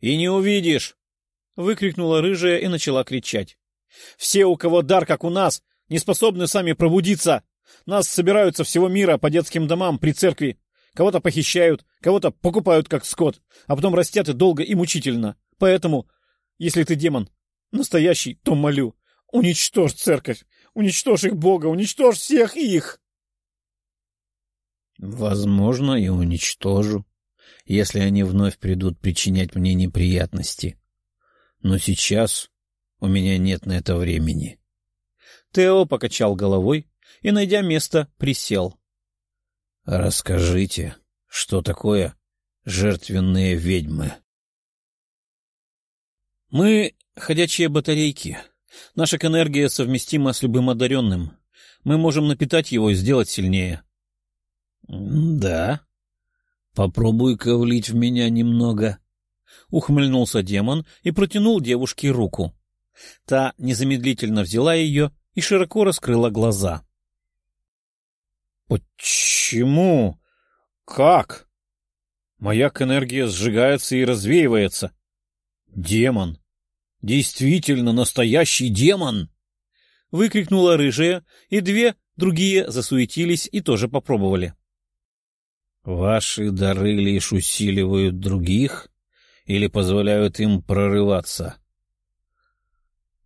«И не увидишь!» — выкрикнула рыжая и начала кричать. «Все, у кого дар, как у нас, не способны сами пробудиться. Нас собираются всего мира по детским домам при церкви. Кого-то похищают, кого-то покупают как скот, а потом растят и долго и мучительно. Поэтому, если ты демон, настоящий, то молю, уничтожь церковь, уничтожь их Бога, уничтожь всех их. Возможно, и уничтожу, если они вновь придут причинять мне неприятности. Но сейчас у меня нет на это времени. Тео покачал головой и, найдя место, присел. Расскажите, что такое жертвенные ведьмы? Мы — ходячие батарейки. Наша энергия совместима с любым одаренным. Мы можем напитать его и сделать сильнее. — Да? Попробуй-ка влить в меня немного. Ухмыльнулся демон и протянул девушке руку. Та незамедлительно взяла ее и широко раскрыла глаза. Почему? Как? Моя энергия сжигается и развеивается. Демон. Действительно настоящий демон! Выкрикнула рыжая, и две другие засуетились и тоже попробовали. Ваши дары лишь усиливают других или позволяют им прорываться?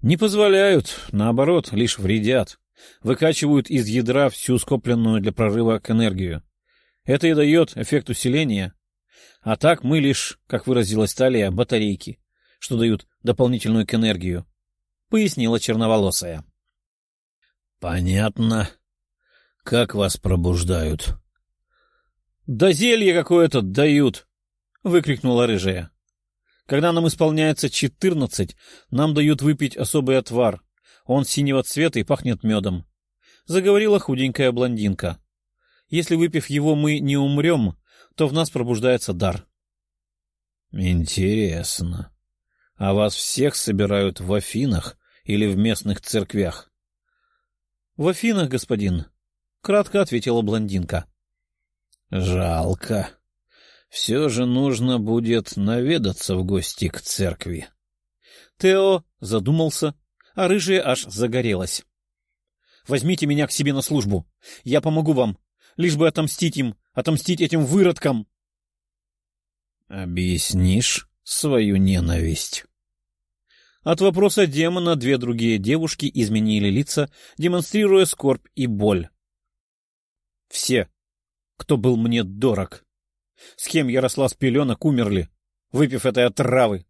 Не позволяют, наоборот, лишь вредят выкачивают из ядра всю скопленную для прорыва к энергию. Это и дает эффект усиления. А так мы лишь, как выразилась Талия, батарейки, что дают дополнительную к энергию, — пояснила черноволосая. — Понятно. Как вас пробуждают? — Да зелье какое-то дают, — выкрикнула рыжая. Когда нам исполняется четырнадцать, нам дают выпить особый отвар, он синего цвета и пахнет медом. Заговорила худенькая блондинка. Если, выпив его, мы не умрем, то в нас пробуждается дар. Интересно. А вас всех собирают в Афинах или в местных церквях? В Афинах, господин, — кратко ответила блондинка. Жалко. Все же нужно будет наведаться в гости к церкви. Тео задумался, а рыжая аж загорелась. «Возьмите меня к себе на службу. Я помогу вам, лишь бы отомстить им, отомстить этим выродкам». «Объяснишь свою ненависть?» От вопроса демона две другие девушки изменили лица, демонстрируя скорбь и боль. «Все, кто был мне дорог, с кем я росла с пеленок, умерли, выпив этой отравы.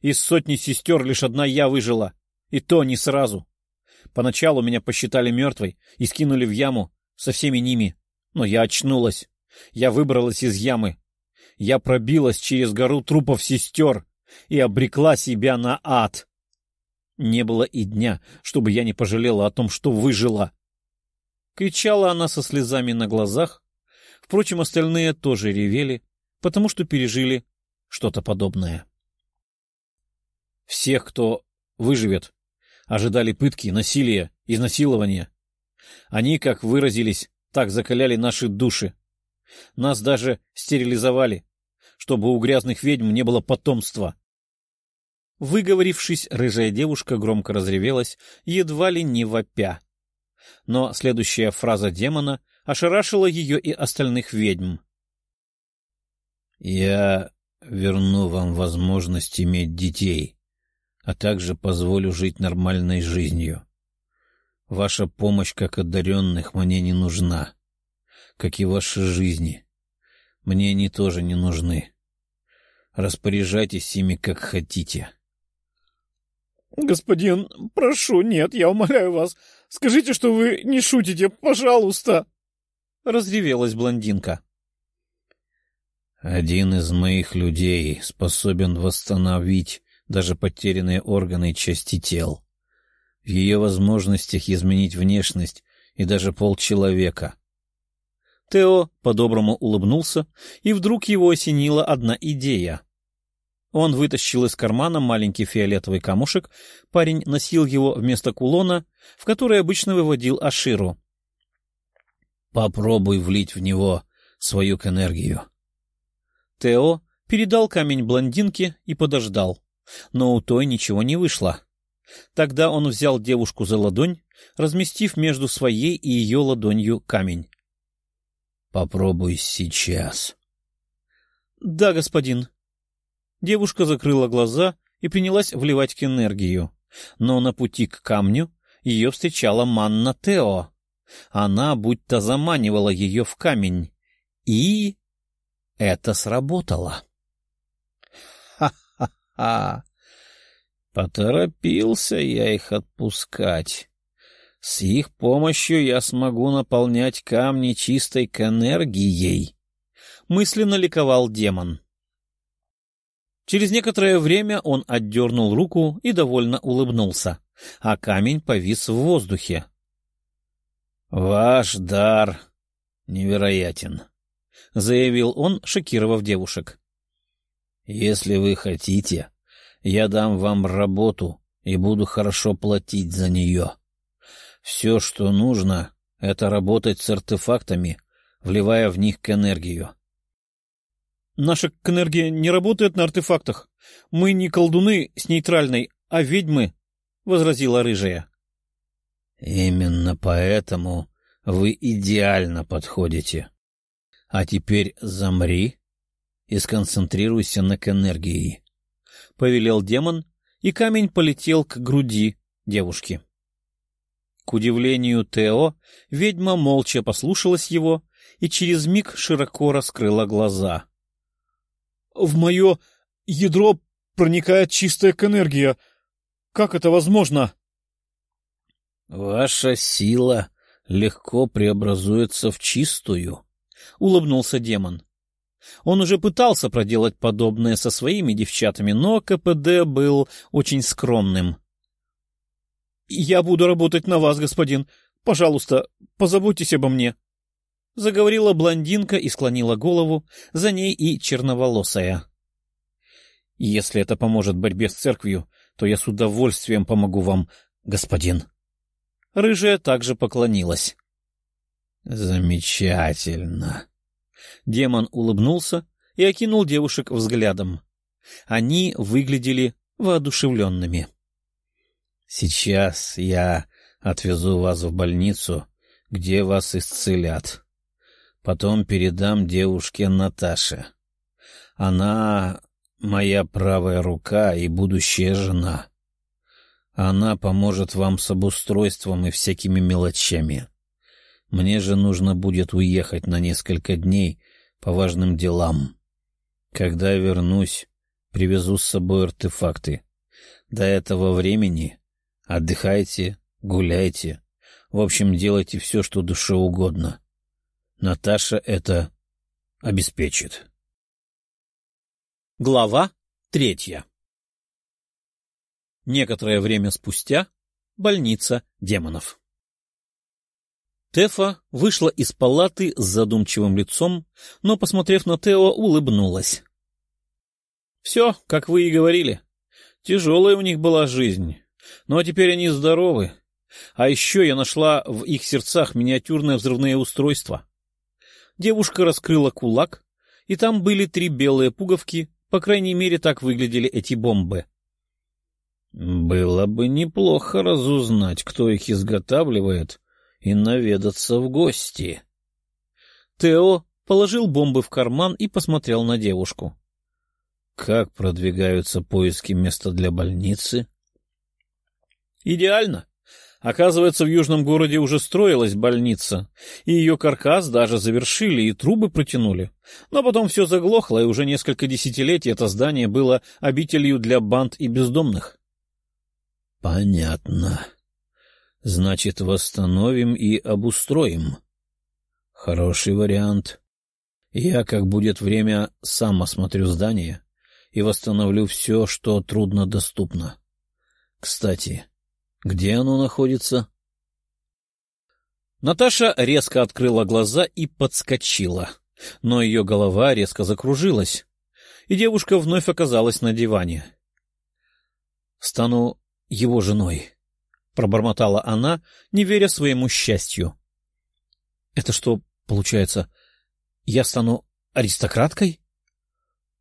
Из сотни сестер лишь одна я выжила, и то не сразу. Поначалу меня посчитали мертвой и скинули в яму со всеми ними. Но я очнулась. Я выбралась из ямы. Я пробилась через гору трупов сестер и обрекла себя на ад. Не было и дня, чтобы я не пожалела о том, что выжила. Кричала она со слезами на глазах. Впрочем, остальные тоже ревели, потому что пережили что-то подобное. Всех, кто выживет, ожидали пытки, насилия, изнасилования. Они, как выразились, так закаляли наши души. Нас даже стерилизовали, чтобы у грязных ведьм не было потомства. Выговорившись, рыжая девушка громко разревелась, едва ли не вопя. Но следующая фраза демона ошарашила ее и остальных ведьм. «Я верну вам возможность иметь детей, а также позволю жить нормальной жизнью. Ваша помощь как одаренных мне не нужна, как и ваши жизни. Мне они тоже не нужны. Распоряжайтесь ими как хотите». «Господин, прошу, нет, я умоляю вас. Скажите, что вы не шутите, пожалуйста!» Разревелась блондинка. «Один из моих людей способен восстановить даже потерянные органы и части тел. В ее возможностях изменить внешность и даже полчеловека». Тео по-доброму улыбнулся, и вдруг его осенила одна идея — он вытащил из кармана маленький фиолетовый камушек, парень носил его вместо кулона, в который обычно выводил Аширу. «Попробуй влить в него свою к энергию». Тео передал камень блондинке и подождал, но у той ничего не вышло. Тогда он взял девушку за ладонь, разместив между своей и ее ладонью камень. «Попробуй сейчас». «Да, господин», Девушка закрыла глаза и принялась вливать к энергию. Но на пути к камню ее встречала манна Тео. Она будто заманивала ее в камень. И это сработало. Ха-ха-ха! Поторопился я их отпускать. С их помощью я смогу наполнять камни чистой к энергией. Мысленно ликовал демон. Через некоторое время он отдернул руку и довольно улыбнулся, а камень повис в воздухе. — Ваш дар невероятен, — заявил он, шокировав девушек. — Если вы хотите, я дам вам работу и буду хорошо платить за нее. Все, что нужно, — это работать с артефактами, вливая в них к энергию. — Наша энергия не работает на артефактах. Мы не колдуны с нейтральной, а ведьмы, — возразила рыжая. — Именно поэтому вы идеально подходите. А теперь замри и сконцентрируйся на энергии. — повелел демон, и камень полетел к груди девушки. К удивлению Тео, ведьма молча послушалась его и через миг широко раскрыла глаза — в мое ядро проникает чистая энергия. Как это возможно? Ваша сила легко преобразуется в чистую, — улыбнулся демон. Он уже пытался проделать подобное со своими девчатами, но КПД был очень скромным. — Я буду работать на вас, господин. Пожалуйста, позаботьтесь обо мне. — заговорила блондинка и склонила голову, за ней и черноволосая. — Если это поможет борьбе с церковью, то я с удовольствием помогу вам, господин. Рыжая также поклонилась. — Замечательно. Демон улыбнулся и окинул девушек взглядом. Они выглядели воодушевленными. — Сейчас я отвезу вас в больницу, где вас исцелят. Потом передам девушке Наташе. Она моя правая рука и будущая жена. Она поможет вам с обустройством и всякими мелочами. Мне же нужно будет уехать на несколько дней по важным делам. Когда вернусь, привезу с собой артефакты. До этого времени отдыхайте, гуляйте. В общем, делайте все, что душе угодно. Наташа это обеспечит. Глава третья Некоторое время спустя больница демонов. Тефа вышла из палаты с задумчивым лицом, но, посмотрев на Тео, улыбнулась. — Все, как вы и говорили. Тяжелая у них была жизнь. А теперь они здоровы. А еще я нашла в их сердцах миниатюрное взрывное устройство. Девушка раскрыла кулак, и там были три белые пуговки, по крайней мере, так выглядели эти бомбы. Было бы неплохо разузнать, кто их изготавливает, и наведаться в гости. Тео положил бомбы в карман и посмотрел на девушку. Как продвигаются поиски места для больницы? Идеально. Оказывается, в южном городе уже строилась больница, и ее каркас даже завершили и трубы протянули. Но потом все заглохло, и уже несколько десятилетий это здание было обителью для банд и бездомных. — Понятно. Значит, восстановим и обустроим. Хороший вариант. Я, как будет время, сам осмотрю здание и восстановлю все, что трудно доступно. Кстати, где оно находится? Наташа резко открыла глаза и подскочила, но ее голова резко закружилась, и девушка вновь оказалась на диване. «Стану его женой», — пробормотала она, не веря своему счастью. «Это что, получается, я стану аристократкой?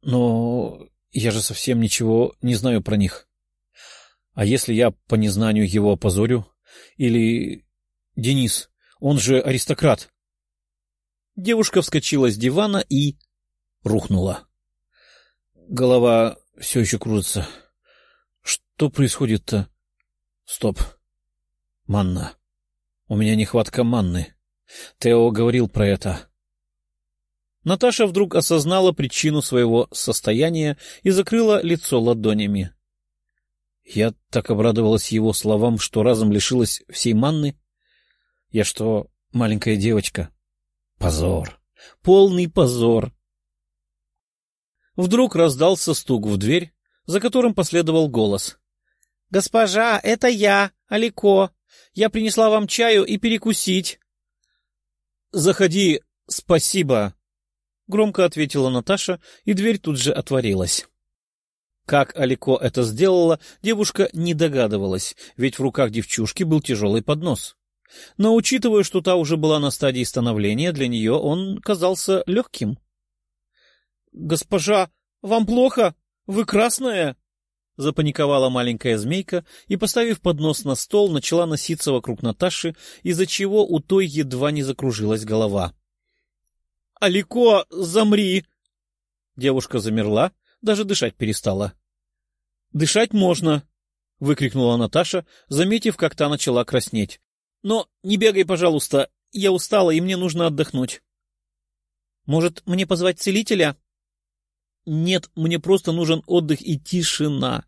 Но я же совсем ничего не знаю про них. А если я по незнанию его опозорю? Или... Денис, он же аристократ. Девушка вскочила с дивана и... рухнула. Голова все еще кружится. Что происходит-то? Стоп. Манна. У меня нехватка манны. Тео говорил про это. Наташа вдруг осознала причину своего состояния и закрыла лицо ладонями. Я так обрадовалась его словам, что разом лишилась всей манны. Я что, маленькая девочка? Позор. Полный позор. Вдруг раздался стук в дверь, за которым последовал голос. — Госпожа, это я, Алико. Я принесла вам чаю и перекусить. — Заходи, спасибо, — громко ответила Наташа, и дверь тут же отворилась. Как Алико это сделала, девушка не догадывалась, ведь в руках девчушки был тяжелый поднос. Но, учитывая, что та уже была на стадии становления, для нее он казался легким. — Госпожа, вам плохо? Вы красная? — запаниковала маленькая змейка и, поставив поднос на стол, начала носиться вокруг Наташи, из-за чего у той едва не закружилась голова. — Алико, замри! Девушка замерла, даже дышать перестала. — Дышать можно, — выкрикнула Наташа, заметив, как та начала краснеть. — Но не бегай, пожалуйста, я устала, и мне нужно отдохнуть. — Может, мне позвать целителя? — Нет, мне просто нужен отдых и тишина.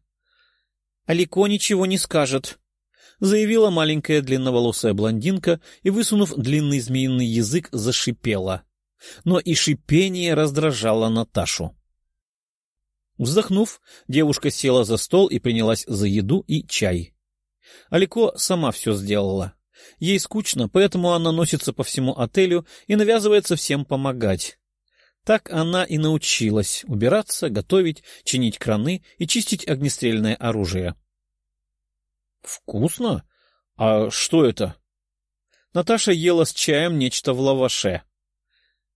— Алико ничего не скажет, — заявила маленькая длинноволосая блондинка и, высунув длинный змеиный язык, зашипела. Но и шипение раздражало Наташу. Вздохнув, девушка села за стол и принялась за еду и чай. Алико сама все сделала. Ей скучно, поэтому она носится по всему отелю и навязывается всем помогать. Так она и научилась убираться, готовить, чинить краны и чистить огнестрельное оружие. «Вкусно? А что это?» Наташа ела с чаем нечто в лаваше.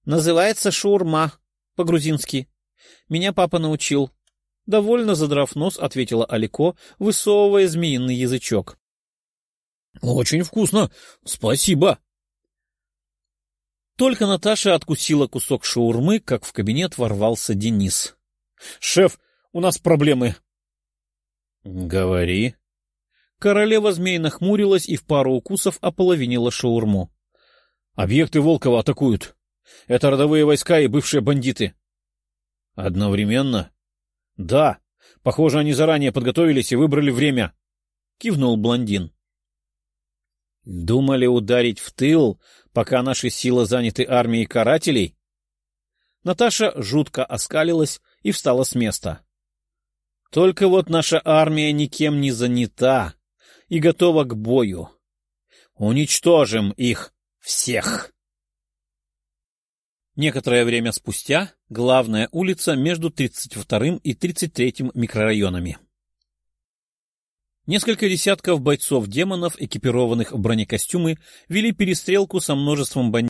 «Называется шаурма, по-грузински. Меня папа научил. Довольно задрав нос, ответила Алико, высовывая змеиный язычок. — Очень вкусно. Спасибо. Только Наташа откусила кусок шаурмы, как в кабинет ворвался Денис. — Шеф, у нас проблемы. — Говори. Королева змей нахмурилась и в пару укусов ополовинила шаурму. — Объекты Волкова атакуют. Это родовые войска и бывшие бандиты. — Одновременно? — Да. Похоже, они заранее подготовились и выбрали время. — кивнул блондин. — Думали ударить в тыл, пока наши силы заняты армией карателей? Наташа жутко оскалилась и встала с места. — Только вот наша армия никем не занята и готова к бою. Уничтожим их всех! Некоторое время спустя главная улица между 32 и 33 микрорайонами. Несколько десятков бойцов-демонов, экипированных в бронекостюмы, вели перестрелку со множеством бандитов,